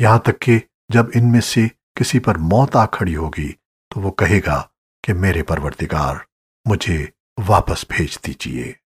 यहाँ तक कि जब इनमें से किसी पर मौत आ खड़ी होगी तो वो कहेगा कि मेरे परवरदिगार, मुझे वापस भेज दीजिए।